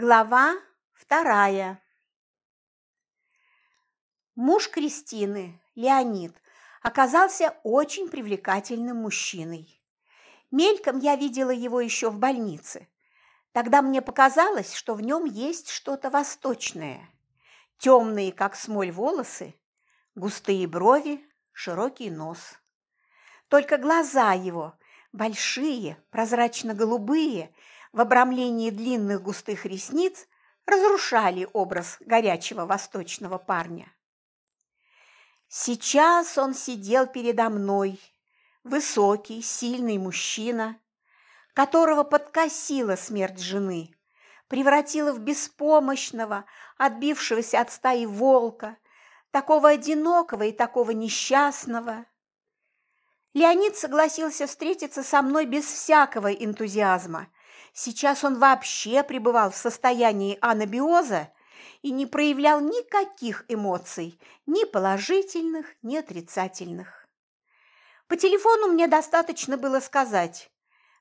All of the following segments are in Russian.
Глава вторая. Муж Кристины, Леонид, оказался очень привлекательным мужчиной. Мельком я видела его еще в больнице. Тогда мне показалось, что в нем есть что-то восточное. Темные, как смоль, волосы, густые брови, широкий нос. Только глаза его, большие, прозрачно-голубые, в обрамлении длинных густых ресниц разрушали образ горячего восточного парня. Сейчас он сидел передо мной, высокий, сильный мужчина, которого подкосила смерть жены, превратила в беспомощного, отбившегося от стаи волка, такого одинокого и такого несчастного. Леонид согласился встретиться со мной без всякого энтузиазма Сейчас он вообще пребывал в состоянии анабиоза и не проявлял никаких эмоций, ни положительных, ни отрицательных. По телефону мне достаточно было сказать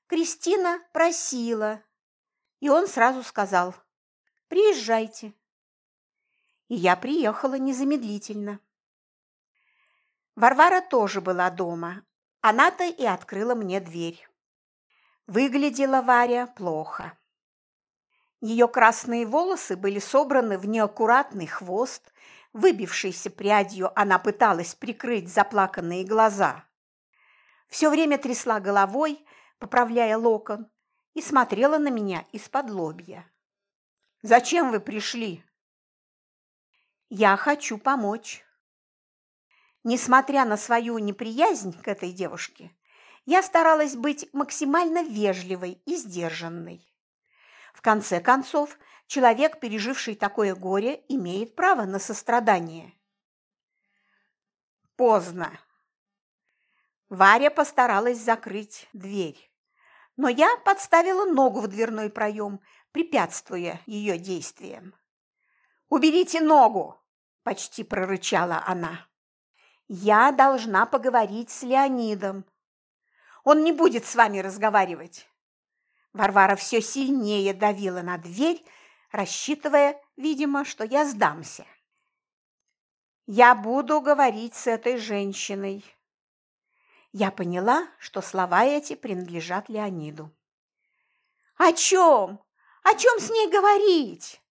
«Кристина просила», и он сразу сказал «Приезжайте». И я приехала незамедлительно. Варвара тоже была дома. Она-то и открыла мне дверь. Выглядела Варя плохо. Ее красные волосы были собраны в неаккуратный хвост, выбившейся прядью она пыталась прикрыть заплаканные глаза. Все время трясла головой, поправляя локон, и смотрела на меня из-под лобья. «Зачем вы пришли?» «Я хочу помочь». Несмотря на свою неприязнь к этой девушке, я старалась быть максимально вежливой и сдержанной. В конце концов, человек, переживший такое горе, имеет право на сострадание. Поздно. Варя постаралась закрыть дверь, но я подставила ногу в дверной проем, препятствуя ее действиям. «Уберите ногу!» – почти прорычала она. «Я должна поговорить с Леонидом», он не будет с вами разговаривать. Варвара все сильнее давила на дверь, рассчитывая, видимо, что я сдамся. Я буду говорить с этой женщиной. Я поняла, что слова эти принадлежат Леониду. О чем? О чем с ней говорить?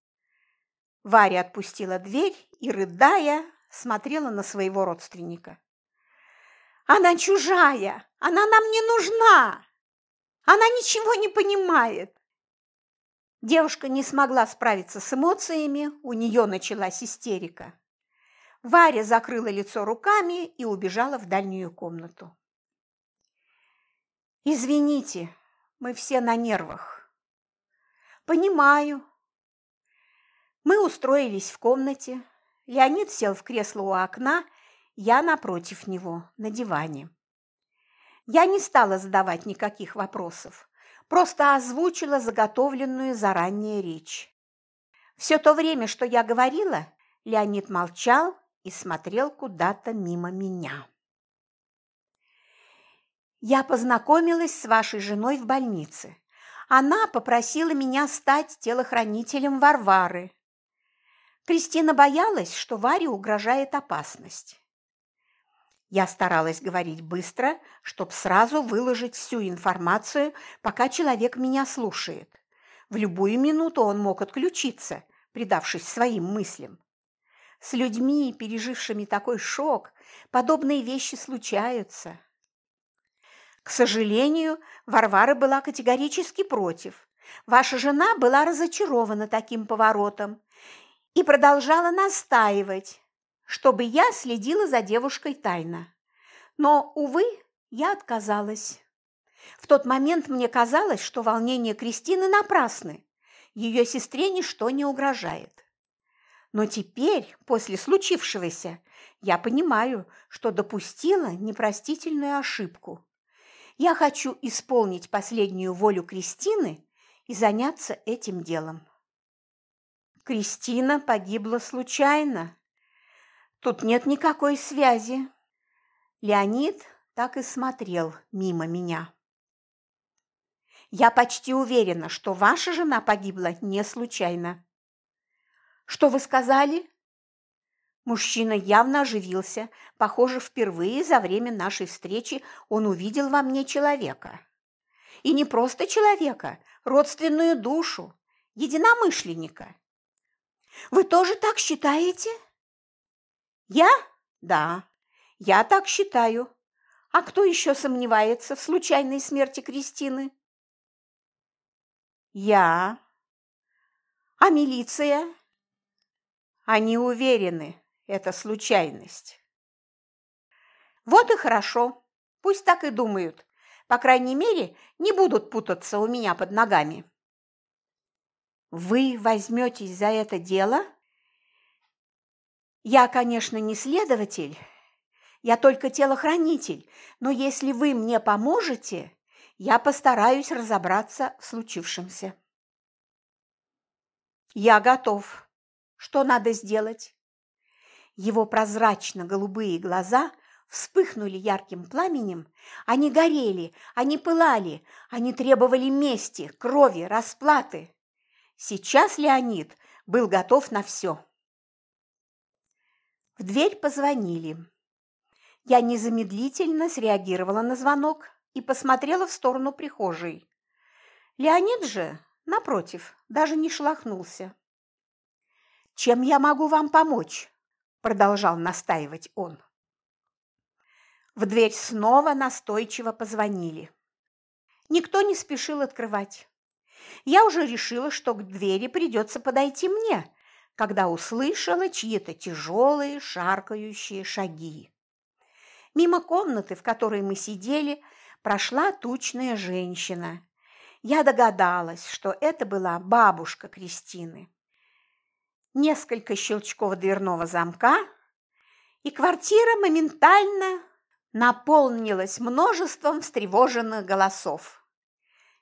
Варя отпустила дверь и, рыдая, смотрела на своего родственника. Она чужая, она нам не нужна. Она ничего не понимает. Девушка не смогла справиться с эмоциями, у нее началась истерика. Варя закрыла лицо руками и убежала в дальнюю комнату. «Извините, мы все на нервах». «Понимаю». Мы устроились в комнате. Леонид сел в кресло у окна я напротив него, на диване. Я не стала задавать никаких вопросов, просто озвучила заготовленную заранее речь. Все то время, что я говорила, Леонид молчал и смотрел куда-то мимо меня. Я познакомилась с вашей женой в больнице. Она попросила меня стать телохранителем Варвары. Кристина боялась, что Варе угрожает опасность. Я старалась говорить быстро, чтобы сразу выложить всю информацию, пока человек меня слушает. В любую минуту он мог отключиться, предавшись своим мыслям. С людьми, пережившими такой шок, подобные вещи случаются. К сожалению, Варвара была категорически против. Ваша жена была разочарована таким поворотом и продолжала настаивать, чтобы я следила за девушкой тайно. Но, увы, я отказалась. В тот момент мне казалось, что волнения Кристины напрасны. Ее сестре ничто не угрожает. Но теперь, после случившегося, я понимаю, что допустила непростительную ошибку. Я хочу исполнить последнюю волю Кристины и заняться этим делом. Кристина погибла случайно, Тут нет никакой связи. Леонид так и смотрел мимо меня. Я почти уверена, что ваша жена погибла не случайно. Что вы сказали? Мужчина явно оживился. Похоже, впервые за время нашей встречи он увидел во мне человека. И не просто человека, родственную душу, единомышленника. Вы тоже так считаете? Я? Да, я так считаю. А кто еще сомневается в случайной смерти Кристины? Я. А милиция? Они уверены, это случайность. Вот и хорошо. Пусть так и думают. По крайней мере, не будут путаться у меня под ногами. Вы возьметесь за это дело? Я, конечно, не следователь, я только телохранитель, но если вы мне поможете, я постараюсь разобраться в случившемся. Я готов. Что надо сделать? Его прозрачно-голубые глаза вспыхнули ярким пламенем. Они горели, они пылали, они требовали мести, крови, расплаты. Сейчас Леонид был готов на все. В дверь позвонили. Я незамедлительно среагировала на звонок и посмотрела в сторону прихожей. Леонид же, напротив, даже не шелохнулся. «Чем я могу вам помочь?» – продолжал настаивать он. В дверь снова настойчиво позвонили. Никто не спешил открывать. Я уже решила, что к двери придется подойти мне, когда услышала чьи-то тяжелые шаркающие шаги. Мимо комнаты, в которой мы сидели, прошла тучная женщина. Я догадалась, что это была бабушка Кристины. Несколько щелчков дверного замка, и квартира моментально наполнилась множеством встревоженных голосов.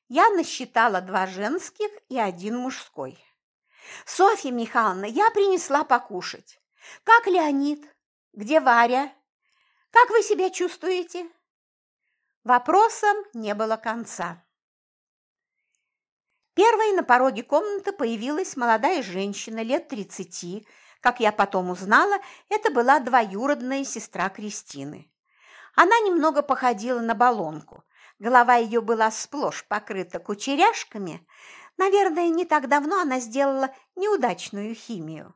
Я насчитала два женских и один мужской. «Софья Михайловна, я принесла покушать. Как Леонид? Где Варя? Как вы себя чувствуете?» Вопросам не было конца. Первой на пороге комнаты появилась молодая женщина лет тридцати. Как я потом узнала, это была двоюродная сестра Кристины. Она немного походила на баллонку. Голова ее была сплошь покрыта кучеряшками. Наверное, не так давно она сделала неудачную химию.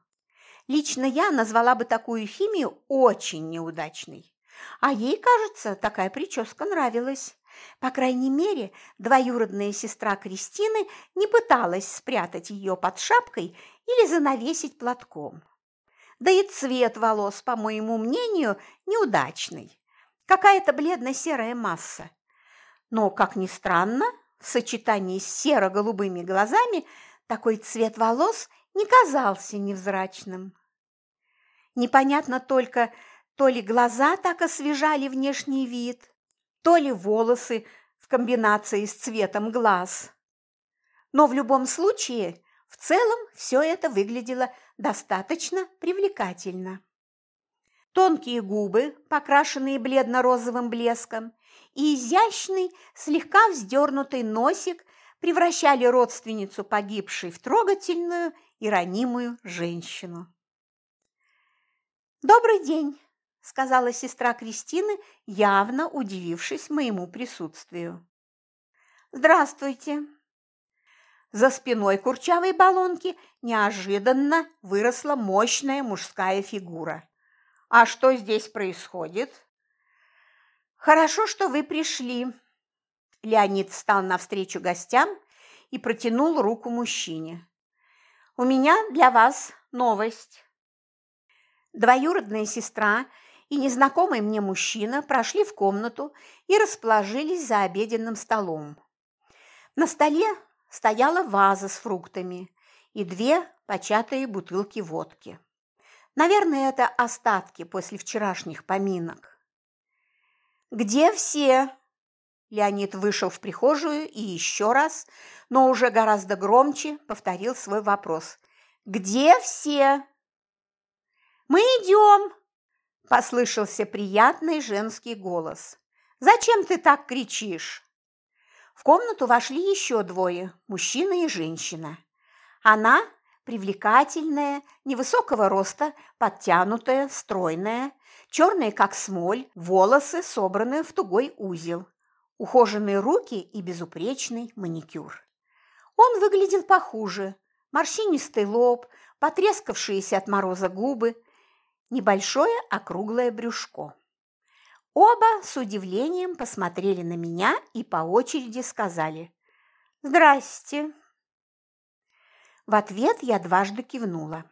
Лично я назвала бы такую химию очень неудачной. А ей, кажется, такая прическа нравилась. По крайней мере, двоюродная сестра Кристины не пыталась спрятать ее под шапкой или занавесить платком. Да и цвет волос, по моему мнению, неудачный какая-то бледно-серая масса. Но, как ни странно, в сочетании с серо-голубыми глазами такой цвет волос не казался невзрачным. Непонятно только, то ли глаза так освежали внешний вид, то ли волосы в комбинации с цветом глаз. Но в любом случае, в целом все это выглядело достаточно привлекательно. Тонкие губы, покрашенные бледно-розовым блеском, и изящный, слегка вздернутый носик превращали родственницу погибшей в трогательную и ранимую женщину. «Добрый день!» – сказала сестра Кристины, явно удивившись моему присутствию. «Здравствуйте!» За спиной курчавой баллонки неожиданно выросла мощная мужская фигура. А что здесь происходит? Хорошо, что вы пришли. Леонид встал навстречу гостям и протянул руку мужчине. У меня для вас новость. Двоюродная сестра и незнакомый мне мужчина прошли в комнату и расположились за обеденным столом. На столе стояла ваза с фруктами и две початые бутылки водки. Наверное, это остатки после вчерашних поминок. «Где все?» Леонид вышел в прихожую и еще раз, но уже гораздо громче, повторил свой вопрос. «Где все?» «Мы идем!» – послышался приятный женский голос. «Зачем ты так кричишь?» В комнату вошли еще двое – мужчина и женщина. Она привлекательная, невысокого роста, подтянутая, стройная, черная как смоль, волосы собраны в тугой узел, ухоженные руки и безупречный маникюр. Он выглядел похуже, морщинистый лоб, потрескавшиеся от мороза губы, небольшое округлое брюшко. Оба с удивлением посмотрели на меня и по очереди сказали «Здрасте». В ответ я дважды кивнула.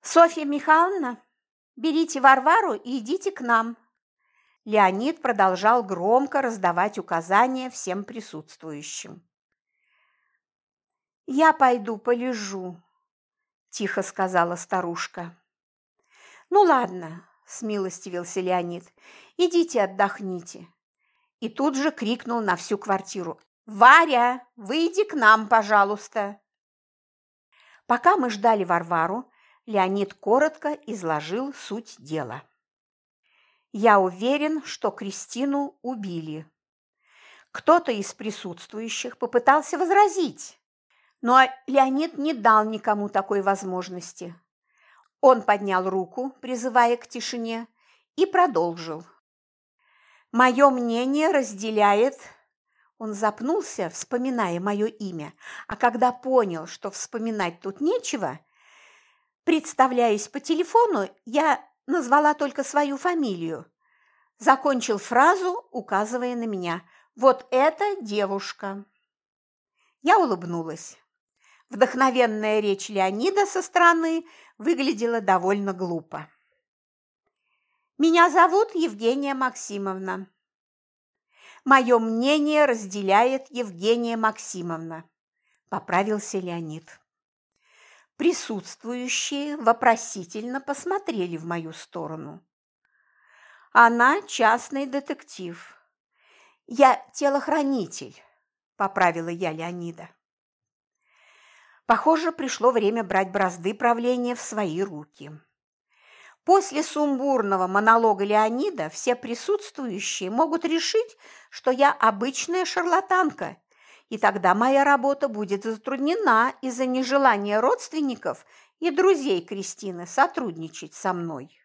«Софья Михайловна, берите Варвару и идите к нам». Леонид продолжал громко раздавать указания всем присутствующим. «Я пойду полежу», – тихо сказала старушка. «Ну ладно», – смилостивился Леонид, – «идите отдохните». И тут же крикнул на всю квартиру. «Варя, выйди к нам, пожалуйста!» Пока мы ждали Варвару, Леонид коротко изложил суть дела. Я уверен, что Кристину убили. Кто-то из присутствующих попытался возразить, но Леонид не дал никому такой возможности. Он поднял руку, призывая к тишине, и продолжил. «Мое мнение разделяет он запнулся, вспоминая мое имя, а когда понял, что вспоминать тут нечего, представляясь по телефону, я назвала только свою фамилию. Закончил фразу, указывая на меня. «Вот эта девушка». Я улыбнулась. Вдохновенная речь Леонида со стороны выглядела довольно глупо. «Меня зовут Евгения Максимовна. Мое мнение разделяет Евгения Максимовна, поправился Леонид. Присутствующие вопросительно посмотрели в мою сторону. Она частный детектив. Я телохранитель, поправила я Леонида. Похоже, пришло время брать бразды правления в свои руки. После сумбурного монолога Леонида все присутствующие могут решить, что я обычная шарлатанка, и тогда моя работа будет затруднена из-за нежелания родственников и друзей Кристины сотрудничать со мной.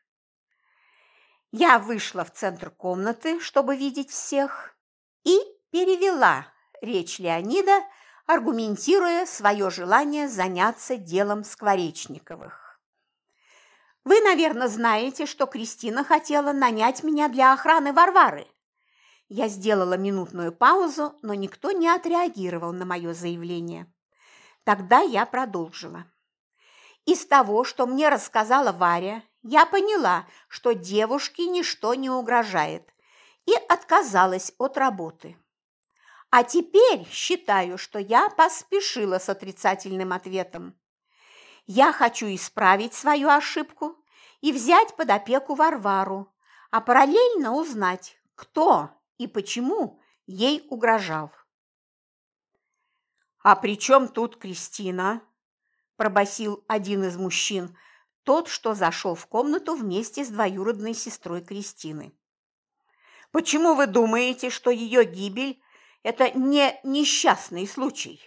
Я вышла в центр комнаты, чтобы видеть всех, и перевела речь Леонида, аргументируя свое желание заняться делом Скворечниковых. Вы, наверное, знаете, что Кристина хотела нанять меня для охраны Варвары. Я сделала минутную паузу, но никто не отреагировал на мое заявление. Тогда я продолжила. Из того, что мне рассказала Варя, я поняла, что девушке ничто не угрожает, и отказалась от работы. А теперь считаю, что я поспешила с отрицательным ответом. Я хочу исправить свою ошибку и взять под опеку Варвару, а параллельно узнать, кто и почему ей угрожал. «А при чем тут Кристина?» – пробасил один из мужчин, тот, что зашел в комнату вместе с двоюродной сестрой Кристины. «Почему вы думаете, что ее гибель – это не несчастный случай?»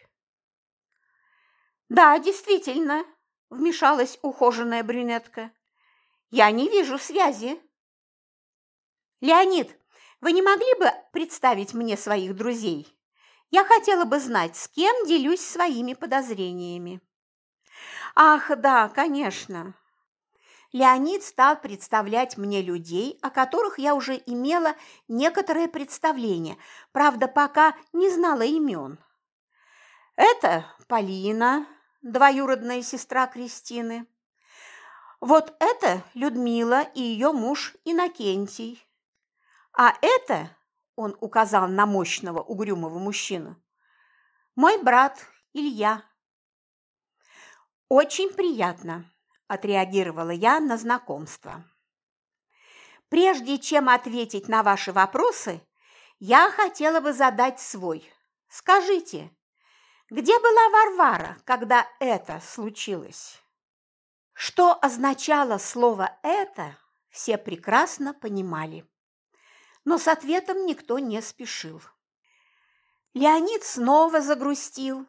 «Да, действительно», – вмешалась ухоженная брюнетка. Я не вижу связи. Леонид, вы не могли бы представить мне своих друзей? Я хотела бы знать, с кем делюсь своими подозрениями. Ах, да, конечно. Леонид стал представлять мне людей, о которых я уже имела некоторое представление, правда, пока не знала имен. Это Полина, двоюродная сестра Кристины. Вот это Людмила и ее муж Иннокентий. А это, он указал на мощного угрюмого мужчину, мой брат Илья. Очень приятно, отреагировала я на знакомство. Прежде чем ответить на ваши вопросы, я хотела бы задать свой. Скажите, где была Варвара, когда это случилось? Что означало слово «это», все прекрасно понимали. Но с ответом никто не спешил. Леонид снова загрустил.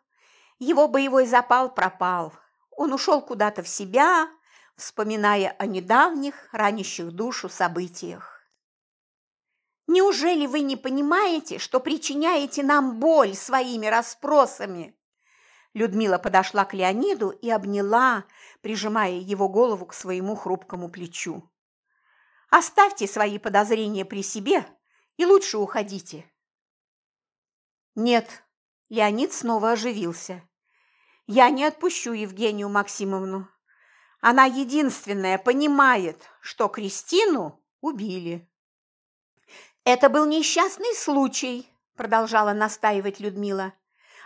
Его боевой запал пропал. Он ушел куда-то в себя, вспоминая о недавних, ранящих душу событиях. «Неужели вы не понимаете, что причиняете нам боль своими расспросами?» Людмила подошла к Леониду и обняла, прижимая его голову к своему хрупкому плечу. «Оставьте свои подозрения при себе и лучше уходите». «Нет», – Леонид снова оживился. «Я не отпущу Евгению Максимовну. Она единственная понимает, что Кристину убили». «Это был несчастный случай», – продолжала настаивать Людмила.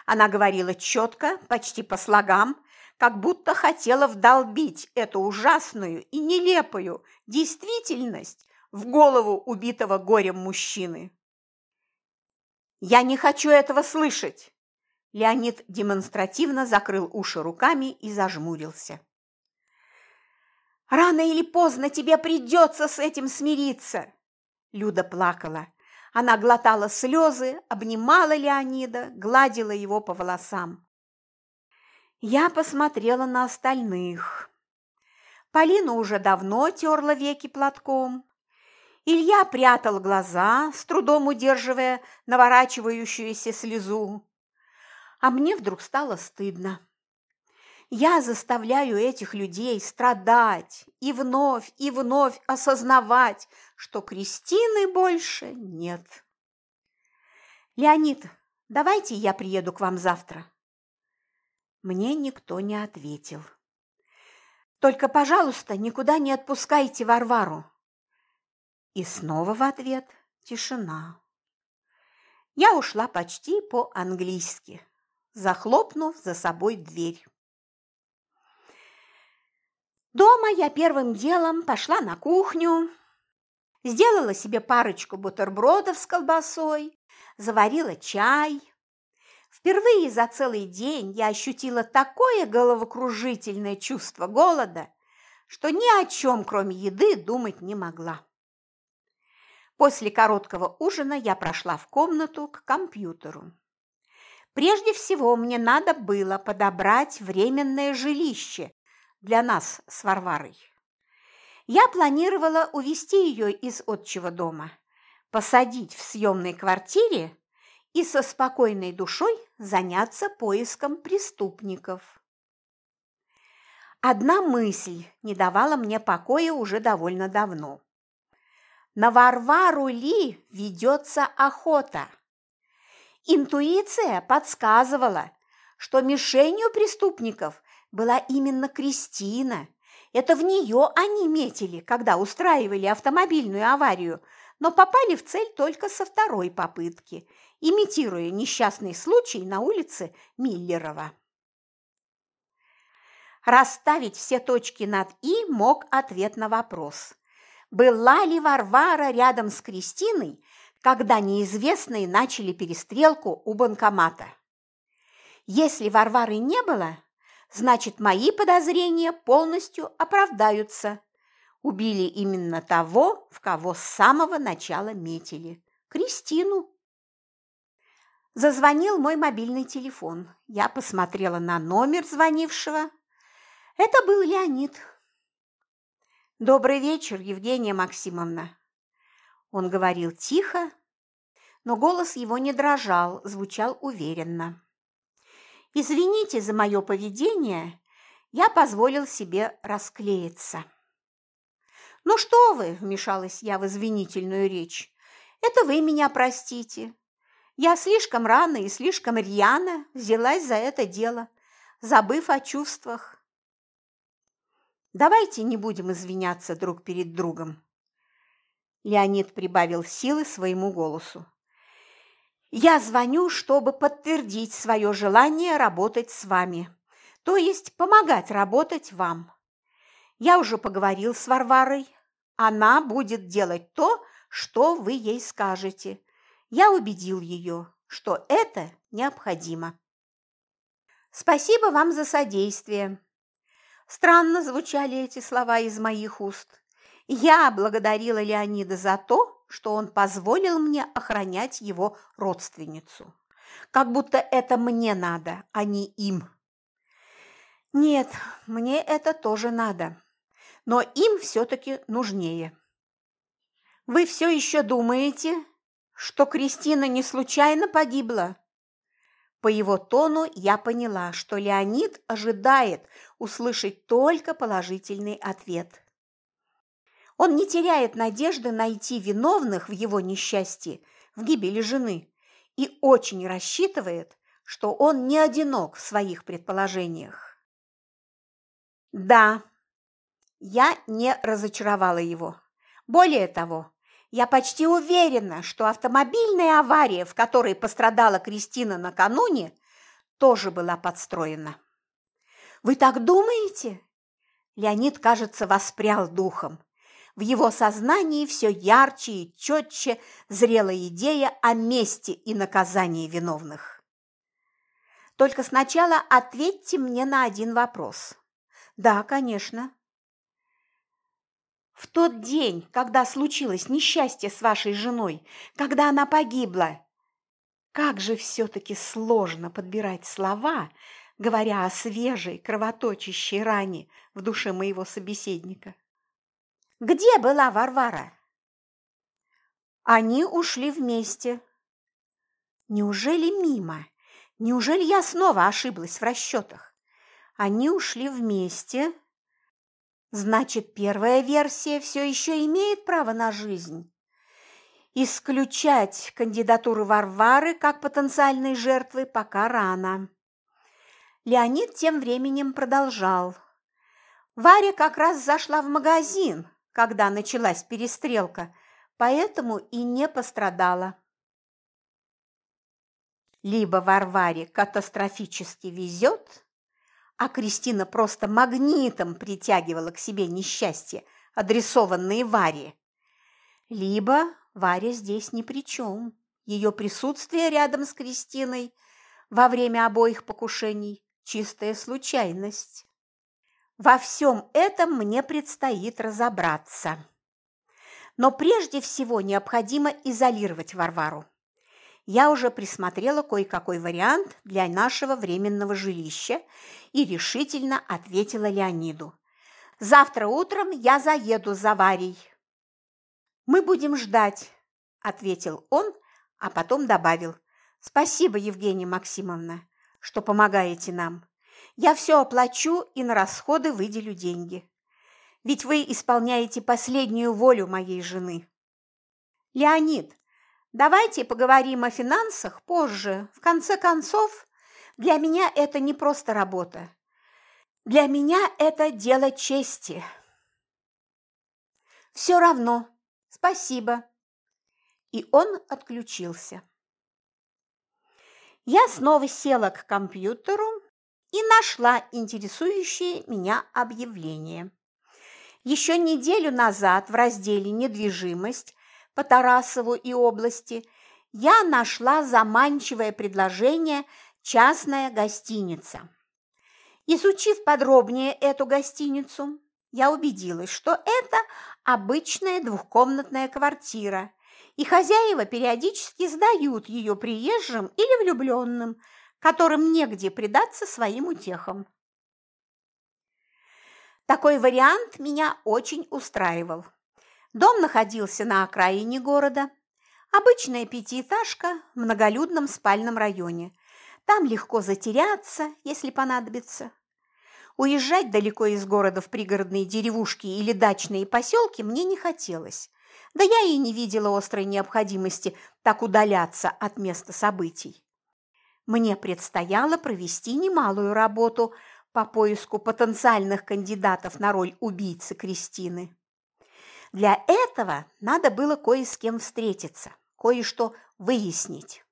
Она говорила четко, почти по слогам, как будто хотела вдолбить эту ужасную и нелепую действительность в голову убитого горем мужчины. «Я не хочу этого слышать!» Леонид демонстративно закрыл уши руками и зажмурился. «Рано или поздно тебе придется с этим смириться!» Люда плакала. Она глотала слезы, обнимала Леонида, гладила его по волосам. Я посмотрела на остальных. Полина уже давно терла веки платком. Илья прятал глаза, с трудом удерживая наворачивающуюся слезу. А мне вдруг стало стыдно. Я заставляю этих людей страдать и вновь и вновь осознавать, что Кристины больше нет. Леонид, давайте я приеду к вам завтра. Мне никто не ответил. Только, пожалуйста, никуда не отпускайте Варвару. И снова в ответ тишина. Я ушла почти по-английски, захлопнув за собой дверь. Дома я первым делом пошла на кухню, сделала себе парочку бутербродов с колбасой, заварила чай. Впервые за целый день я ощутила такое головокружительное чувство голода, что ни о чем, кроме еды, думать не могла. После короткого ужина я прошла в комнату к компьютеру. Прежде всего мне надо было подобрать временное жилище для нас с Варварой. Я планировала увезти ее из отчего дома, посадить в съемной квартире и со спокойной душой заняться поиском преступников. Одна мысль не давала мне покоя уже довольно давно. На Варвару Ли ведется охота. Интуиция подсказывала, что мишенью преступников была именно Кристина. Это в нее они метили, когда устраивали автомобильную аварию, но попали в цель только со второй попытки, имитируя несчастный случай на улице Миллерова. Расставить все точки над «и» мог ответ на вопрос – была ли Варвара рядом с Кристиной, когда неизвестные начали перестрелку у банкомата. Если Варвары не было, значит, мои подозрения полностью оправдаются. Убили именно того, в кого с самого начала метили – Кристину. Зазвонил мой мобильный телефон. Я посмотрела на номер звонившего. Это был Леонид. «Добрый вечер, Евгения Максимовна!» Он говорил тихо, но голос его не дрожал, звучал уверенно. «Извините за мое поведение, я позволил себе расклеиться». «Ну что вы!» – вмешалась я в извинительную речь. «Это вы меня простите. Я слишком рано и слишком рьяно взялась за это дело, забыв о чувствах. Давайте не будем извиняться друг перед другом. Леонид прибавил силы своему голосу. Я звоню, чтобы подтвердить свое желание работать с вами, то есть помогать работать вам. Я уже поговорил с Варварой. Она будет делать то, что вы ей скажете. Я убедил ее, что это необходимо. Спасибо вам за содействие. Странно звучали эти слова из моих уст. Я благодарила Леонида за то, что он позволил мне охранять его родственницу. как будто это мне надо, а не им. Нет, мне это тоже надо, но им все-таки нужнее. Вы все еще думаете, что Кристина не случайно погибла? По его тону я поняла, что Леонид ожидает услышать только положительный ответ. Он не теряет надежды найти виновных в его несчастье, в гибели жены, и очень рассчитывает, что он не одинок в своих предположениях. Да, я не разочаровала его. Более того, я почти уверена, что автомобильная авария, в которой пострадала Кристина накануне, тоже была подстроена. Вы так думаете? Леонид, кажется, воспрял духом. В его сознании все ярче и четче зрела идея о мести и наказании виновных. Только сначала ответьте мне на один вопрос. Да, конечно. В тот день, когда случилось несчастье с вашей женой, когда она погибла, как же все-таки сложно подбирать слова, говоря о свежей, кровоточащей ране в душе моего собеседника. Где была Варвара? Они ушли вместе. Неужели мимо? Неужели я снова ошиблась в расчетах? Они ушли вместе. Значит, первая версия все еще имеет право на жизнь. Исключать кандидатуру Варвары как потенциальной жертвы пока рано. Леонид тем временем продолжал. Варя как раз зашла в магазин, когда началась перестрелка, поэтому и не пострадала. Либо Варваре катастрофически везет, а Кристина просто магнитом притягивала к себе несчастье, адресованные Варе, либо Варя здесь ни при чем. Ее присутствие рядом с Кристиной во время обоих покушений – чистая случайность. Во всем этом мне предстоит разобраться. Но прежде всего необходимо изолировать Варвару. Я уже присмотрела кое-какой вариант для нашего временного жилища и решительно ответила Леониду. «Завтра утром я заеду за Варей». «Мы будем ждать», – ответил он, а потом добавил. «Спасибо, Евгения Максимовна, что помогаете нам. Я все оплачу и на расходы выделю деньги. Ведь вы исполняете последнюю волю моей жены. Леонид, давайте поговорим о финансах позже. В конце концов, для меня это не просто работа. Для меня это дело чести. Все равно. Спасибо. И он отключился. Я снова села к компьютеру и нашла интересующее меня объявление. Еще неделю назад в разделе «Недвижимость» по Тарасову и области я нашла заманчивое предложение «Частная гостиница». Изучив подробнее эту гостиницу, я убедилась, что это обычная двухкомнатная квартира, и хозяева периодически сдают ее приезжим или влюбленным – которым негде предаться своим утехам. Такой вариант меня очень устраивал. Дом находился на окраине города. Обычная пятиэтажка в многолюдном спальном районе. Там легко затеряться, если понадобится. Уезжать далеко из города в пригородные деревушки или дачные поселки мне не хотелось. Да я и не видела острой необходимости так удаляться от места событий мне предстояло провести немалую работу по поиску потенциальных кандидатов на роль убийцы Кристины. Для этого надо было кое с кем встретиться, кое-что выяснить.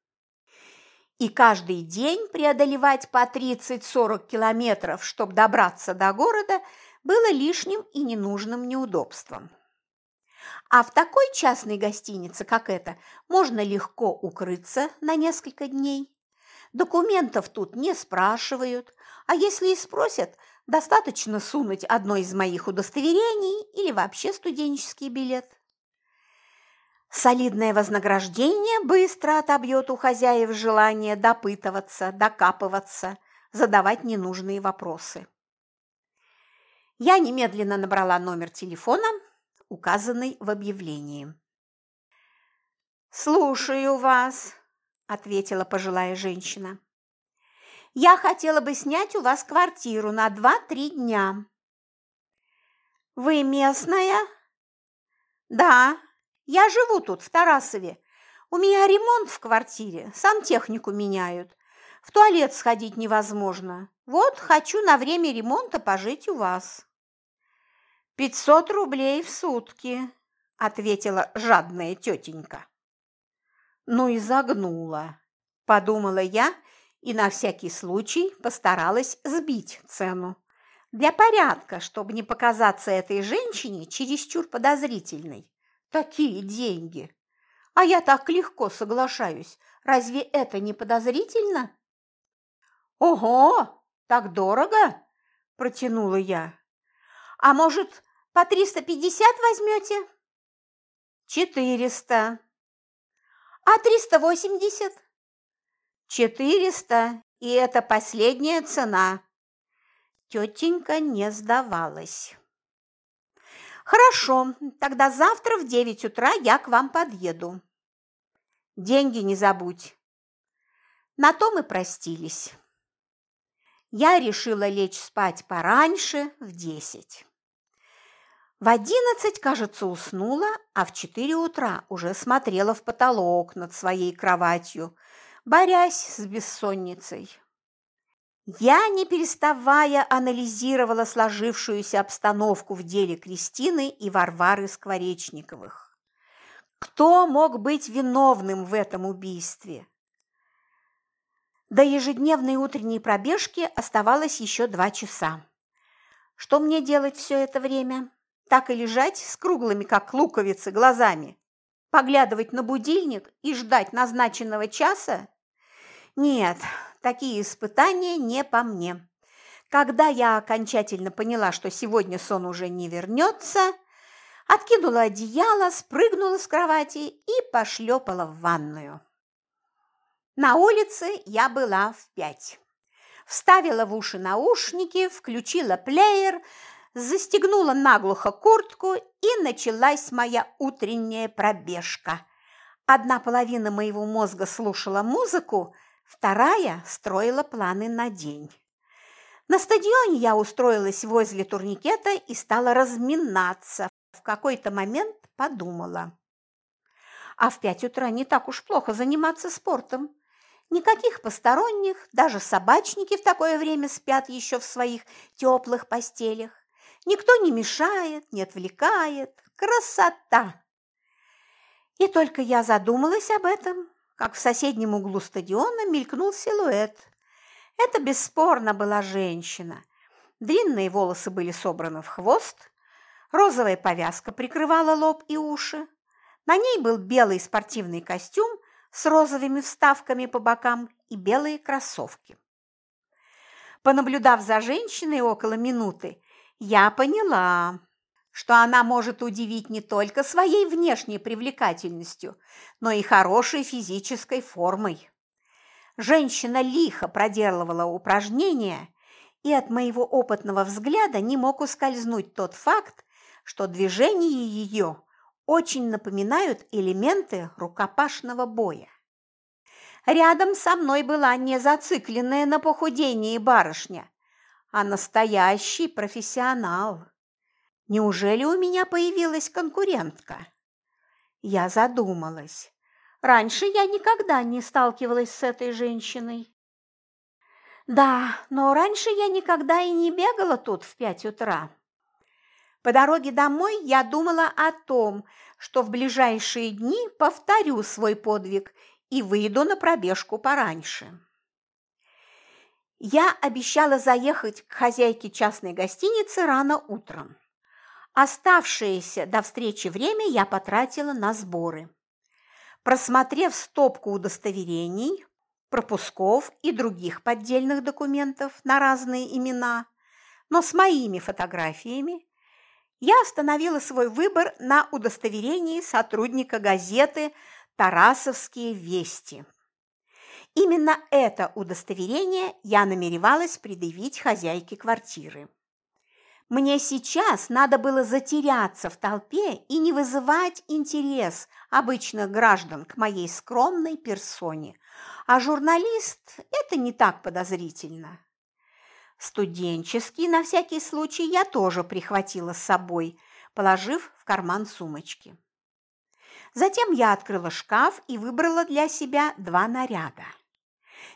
И каждый день преодолевать по 30-40 километров, чтобы добраться до города, было лишним и ненужным неудобством. А в такой частной гостинице, как эта, можно легко укрыться на несколько дней. Документов тут не спрашивают, а если и спросят, достаточно сунуть одно из моих удостоверений или вообще студенческий билет. Солидное вознаграждение быстро отобьет у хозяев желание допытываться, докапываться, задавать ненужные вопросы. Я немедленно набрала номер телефона, указанный в объявлении. «Слушаю вас», – ответила пожилая женщина. «Я хотела бы снять у вас квартиру на два-три дня». «Вы местная?» «Да, я живу тут, в Тарасове. У меня ремонт в квартире, сантехнику меняют. В туалет сходить невозможно. Вот хочу на время ремонта пожить у вас». «Пятьсот рублей в сутки», – ответила жадная тетенька. Ну и загнула, подумала я и на всякий случай постаралась сбить цену. Для порядка, чтобы не показаться этой женщине чересчур подозрительной. Такие деньги. А я так легко соглашаюсь. Разве это не подозрительно? Ого, так дорого? Протянула я. А может, по 350 возьмете? Четыреста, а 380? 400, и это последняя цена. Тетенька не сдавалась. Хорошо, тогда завтра в 9 утра я к вам подъеду. Деньги не забудь. На то мы простились. Я решила лечь спать пораньше, в десять. В одиннадцать, кажется, уснула, а в четыре утра уже смотрела в потолок над своей кроватью, борясь с бессонницей. Я, не переставая, анализировала сложившуюся обстановку в деле Кристины и Варвары Скворечниковых. Кто мог быть виновным в этом убийстве? До ежедневной утренней пробежки оставалось еще два часа. Что мне делать все это время? Так и лежать с круглыми, как луковицы, глазами, поглядывать на будильник и ждать назначенного часа? Нет, такие испытания не по мне. Когда я окончательно поняла, что сегодня сон уже не вернется, откинула одеяло, спрыгнула с кровати и пошлепала в ванную. На улице я была в пять. Вставила в уши наушники, включила плеер, застегнула наглухо куртку, и началась моя утренняя пробежка. Одна половина моего мозга слушала музыку, вторая строила планы на день. На стадионе я устроилась возле турникета и стала разминаться. В какой-то момент подумала. А в пять утра не так уж плохо заниматься спортом. Никаких посторонних, даже собачники в такое время спят еще в своих теплых постелях. Никто не мешает, не отвлекает. Красота! И только я задумалась об этом, как в соседнем углу стадиона мелькнул силуэт. Это бесспорно была женщина. Длинные волосы были собраны в хвост, розовая повязка прикрывала лоб и уши. На ней был белый спортивный костюм с розовыми вставками по бокам и белые кроссовки. Понаблюдав за женщиной около минуты, я поняла, что она может удивить не только своей внешней привлекательностью, но и хорошей физической формой. Женщина лихо проделывала упражнения, и от моего опытного взгляда не мог ускользнуть тот факт, что движения ее очень напоминают элементы рукопашного боя. Рядом со мной была не зацикленная на похудении барышня, а настоящий профессионал. Неужели у меня появилась конкурентка? Я задумалась. Раньше я никогда не сталкивалась с этой женщиной. Да, но раньше я никогда и не бегала тут в пять утра. По дороге домой я думала о том, что в ближайшие дни повторю свой подвиг и выйду на пробежку пораньше. Я обещала заехать к хозяйке частной гостиницы рано утром. Оставшееся до встречи время я потратила на сборы. Просмотрев стопку удостоверений, пропусков и других поддельных документов на разные имена, но с моими фотографиями, я остановила свой выбор на удостоверении сотрудника газеты «Тарасовские вести». Именно это удостоверение я намеревалась предъявить хозяйке квартиры. Мне сейчас надо было затеряться в толпе и не вызывать интерес обычных граждан к моей скромной персоне, а журналист – это не так подозрительно. Студенческий, на всякий случай, я тоже прихватила с собой, положив в карман сумочки. Затем я открыла шкаф и выбрала для себя два наряда.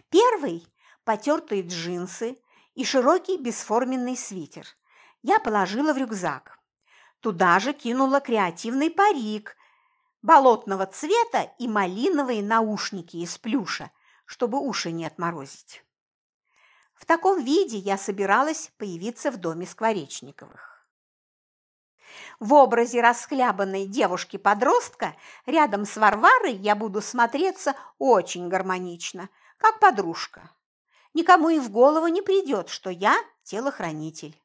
Первый – потертые джинсы и широкий бесформенный свитер. Я положила в рюкзак. Туда же кинула креативный парик болотного цвета и малиновые наушники из плюша, чтобы уши не отморозить. В таком виде я собиралась появиться в доме Скворечниковых. В образе расхлябанной девушки-подростка рядом с Варварой я буду смотреться очень гармонично, как подружка. Никому и в голову не придет, что я телохранитель.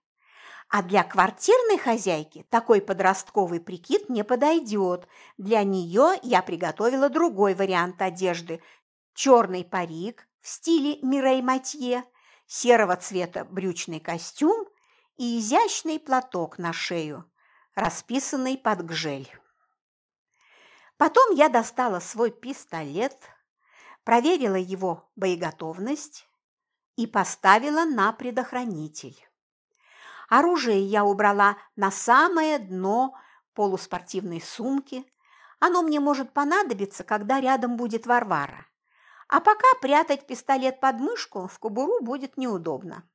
А для квартирной хозяйки такой подростковый прикид не подойдет. Для нее я приготовила другой вариант одежды – черный парик в стиле Мирей Матье, серого цвета брючный костюм и изящный платок на шею, расписанный под гжель. Потом я достала свой пистолет, проверила его боеготовность и поставила на предохранитель. Оружие я убрала на самое дно полуспортивной сумки. Оно мне может понадобиться, когда рядом будет Варвара. А пока прятать пистолет под мышку в кобуру будет неудобно.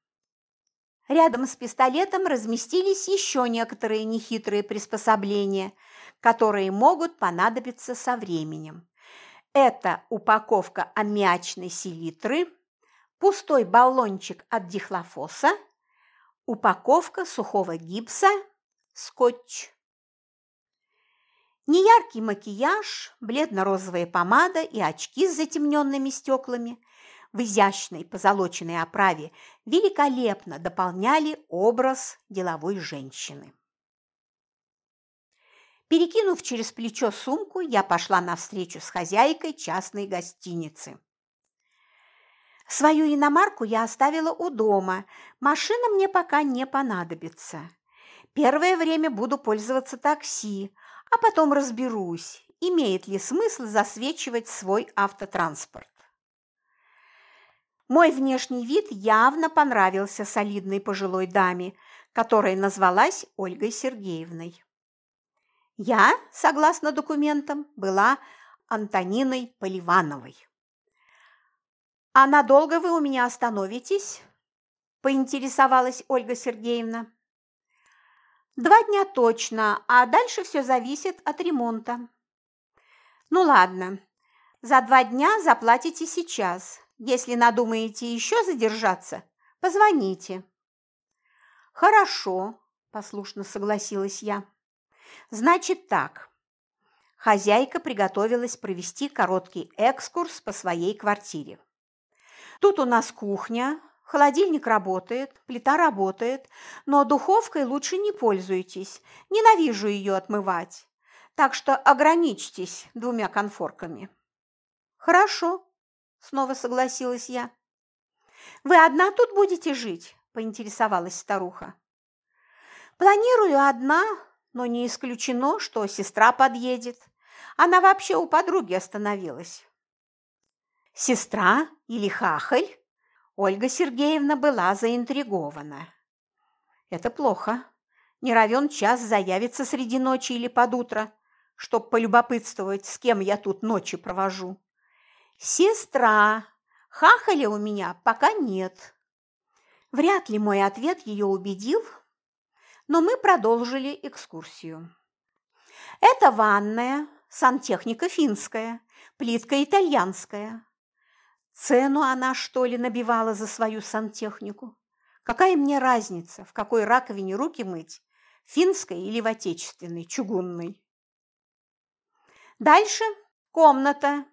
Рядом с пистолетом разместились еще некоторые нехитрые приспособления, которые могут понадобиться со временем. Это упаковка аммиачной селитры, пустой баллончик от дихлофоса, упаковка сухого гипса, скотч. Неяркий макияж, бледно-розовая помада и очки с затемненными стеклами в изящной позолоченной оправе великолепно дополняли образ деловой женщины. Перекинув через плечо сумку, я пошла на встречу с хозяйкой частной гостиницы. Свою иномарку я оставила у дома, машина мне пока не понадобится. Первое время буду пользоваться такси, а потом разберусь, имеет ли смысл засвечивать свой автотранспорт. Мой внешний вид явно понравился солидной пожилой даме, которая назвалась Ольгой Сергеевной. Я, согласно документам, была Антониной Поливановой. «А надолго вы у меня остановитесь?» – поинтересовалась Ольга Сергеевна. «Два дня точно, а дальше все зависит от ремонта». «Ну ладно, за два дня заплатите сейчас. Если надумаете еще задержаться, позвоните». «Хорошо», – послушно согласилась я. Значит так. Хозяйка приготовилась провести короткий экскурс по своей квартире. Тут у нас кухня, холодильник работает, плита работает, но духовкой лучше не пользуйтесь, ненавижу ее отмывать. Так что ограничьтесь двумя конфорками. Хорошо, снова согласилась я. Вы одна тут будете жить? поинтересовалась старуха. Планирую одна, но не исключено, что сестра подъедет. Она вообще у подруги остановилась. Сестра или хахаль? Ольга Сергеевна была заинтригована. Это плохо. Не равен час заявится среди ночи или под утро, чтоб полюбопытствовать, с кем я тут ночи провожу. Сестра, хахаля у меня пока нет. Вряд ли мой ответ ее убедил, но мы продолжили экскурсию. Это ванная, сантехника финская, плитка итальянская. Цену она, что ли, набивала за свою сантехнику? Какая мне разница, в какой раковине руки мыть, финской или в отечественной, чугунной? Дальше комната.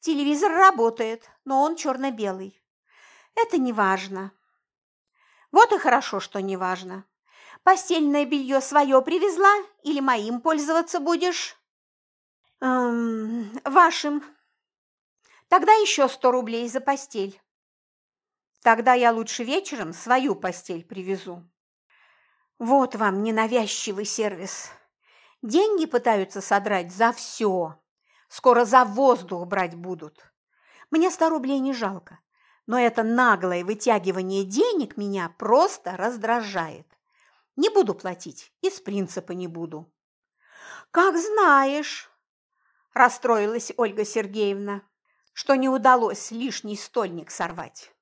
Телевизор работает, но он черно-белый. Это не важно. Вот и хорошо, что не важно Постельное белье свое привезла или моим пользоваться будешь? Эм, вашим. Тогда еще сто рублей за постель. Тогда я лучше вечером свою постель привезу. Вот вам ненавязчивый сервис. Деньги пытаются содрать за все. Скоро за воздух брать будут. Мне ста рублей не жалко, но это наглое вытягивание денег меня просто раздражает. Не буду платить, из принципа не буду. Как знаешь, расстроилась Ольга Сергеевна, что не удалось лишний стольник сорвать.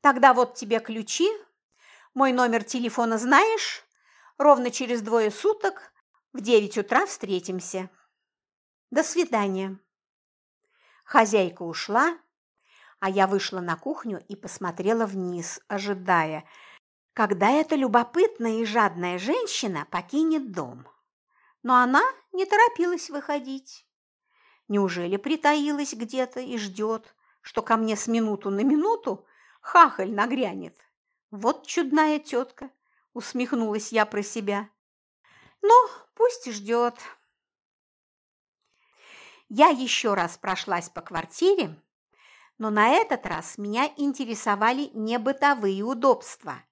Тогда вот тебе ключи, мой номер телефона знаешь? Ровно через двое суток в девять утра встретимся. До свидания. Хозяйка ушла, а я вышла на кухню и посмотрела вниз, ожидая, когда эта любопытная и жадная женщина покинет дом. Но она не торопилась выходить. Неужели притаилась где-то и ждет, что ко мне с минуту на минуту хахаль нагрянет? Вот чудная тетка, усмехнулась я про себя. Ну, пусть ждет. Я еще раз прошлась по квартире, но на этот раз меня интересовали не бытовые удобства –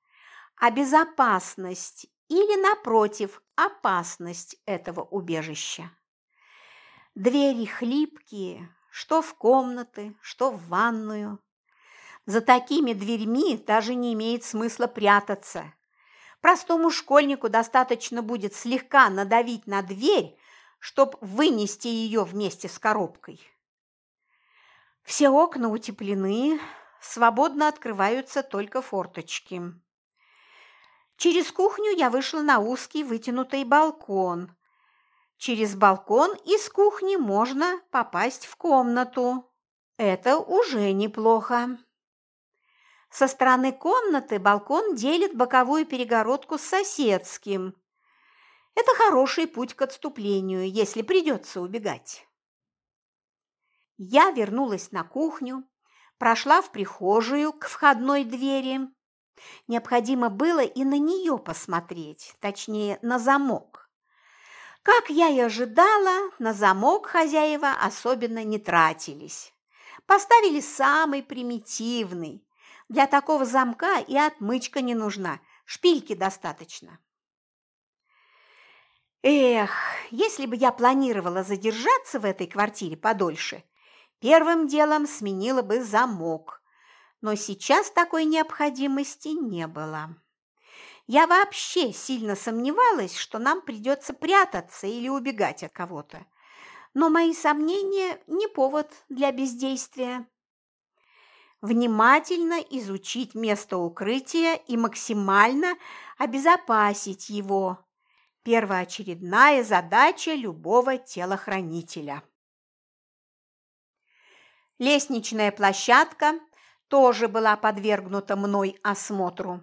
а безопасность или, напротив, опасность этого убежища. Двери хлипкие, что в комнаты, что в ванную. За такими дверьми даже не имеет смысла прятаться. Простому школьнику достаточно будет слегка надавить на дверь, чтобы вынести ее вместе с коробкой. Все окна утеплены, свободно открываются только форточки. Через кухню я вышла на узкий вытянутый балкон. Через балкон из кухни можно попасть в комнату. Это уже неплохо. Со стороны комнаты балкон делит боковую перегородку с соседским. Это хороший путь к отступлению, если придется убегать. Я вернулась на кухню, прошла в прихожую к входной двери Необходимо было и на нее посмотреть, точнее, на замок. Как я и ожидала, на замок хозяева особенно не тратились. Поставили самый примитивный. Для такого замка и отмычка не нужна, шпильки достаточно. Эх, если бы я планировала задержаться в этой квартире подольше, первым делом сменила бы замок, но сейчас такой необходимости не было. Я вообще сильно сомневалась, что нам придется прятаться или убегать от кого-то. Но мои сомнения не повод для бездействия. Внимательно изучить место укрытия и максимально обезопасить его – первоочередная задача любого телохранителя. Лестничная площадка тоже была подвергнута мной осмотру.